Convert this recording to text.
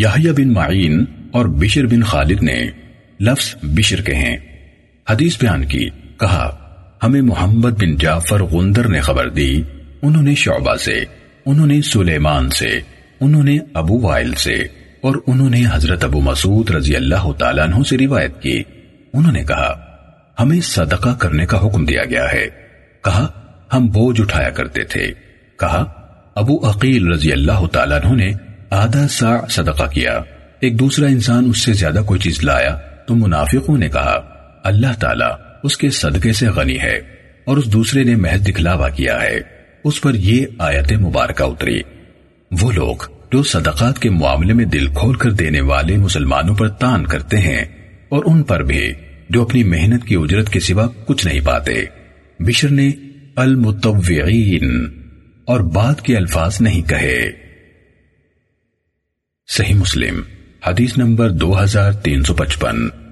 یحییٰ بن معین اور بشر بن خالد نے لفظ بشر کے ہیں حدیث بیان کی، کہا، ہمیں محمد بن جعفر غندر نے خبر دی، انہوں نے شعبہ سے، انہوں نے سلیمان سے، انہوں نے ابو وائل سے، اور انہوں نے حضرت ابو مسعود رضی اللہ تعالیٰ عنہ سے روایت کی۔ انہوں نے کہا، ہمیں صدقہ کرنے کا حکم دیا گیا ہے۔ کہا، ہم بوجھ اٹھایا کرتے تھے۔ کہا، ابو عقیل رضی اللہ تعالیٰ عنہ نے آدھا سا صدقہ کیا۔ ایک دوسرا انسان اس سے زیادہ کوئی چیز لایا تو منافقوں نے کہا، اللہ تعالیٰ اس کے صدقے سے غنی ہے اور اس دوسرے نے محض دکھلاوا کیا ہے۔ اس پر یہ آیت مبارکہ اتری۔ وہ لوگ جو صدقات کے معاملے میں دل کھول کر دینے والے مسلمانوں پر تان کرتے ہیں اور ان پر بھی، جو اپنی محنت کی اجرت کے سوا کچھ نہیں پاتے۔ بشر نے المتوعین اور بات کے الفاظ نہیں کہے۔ صحیح مسلم حدیث نمبر دو ہزار تین سو پچپن۔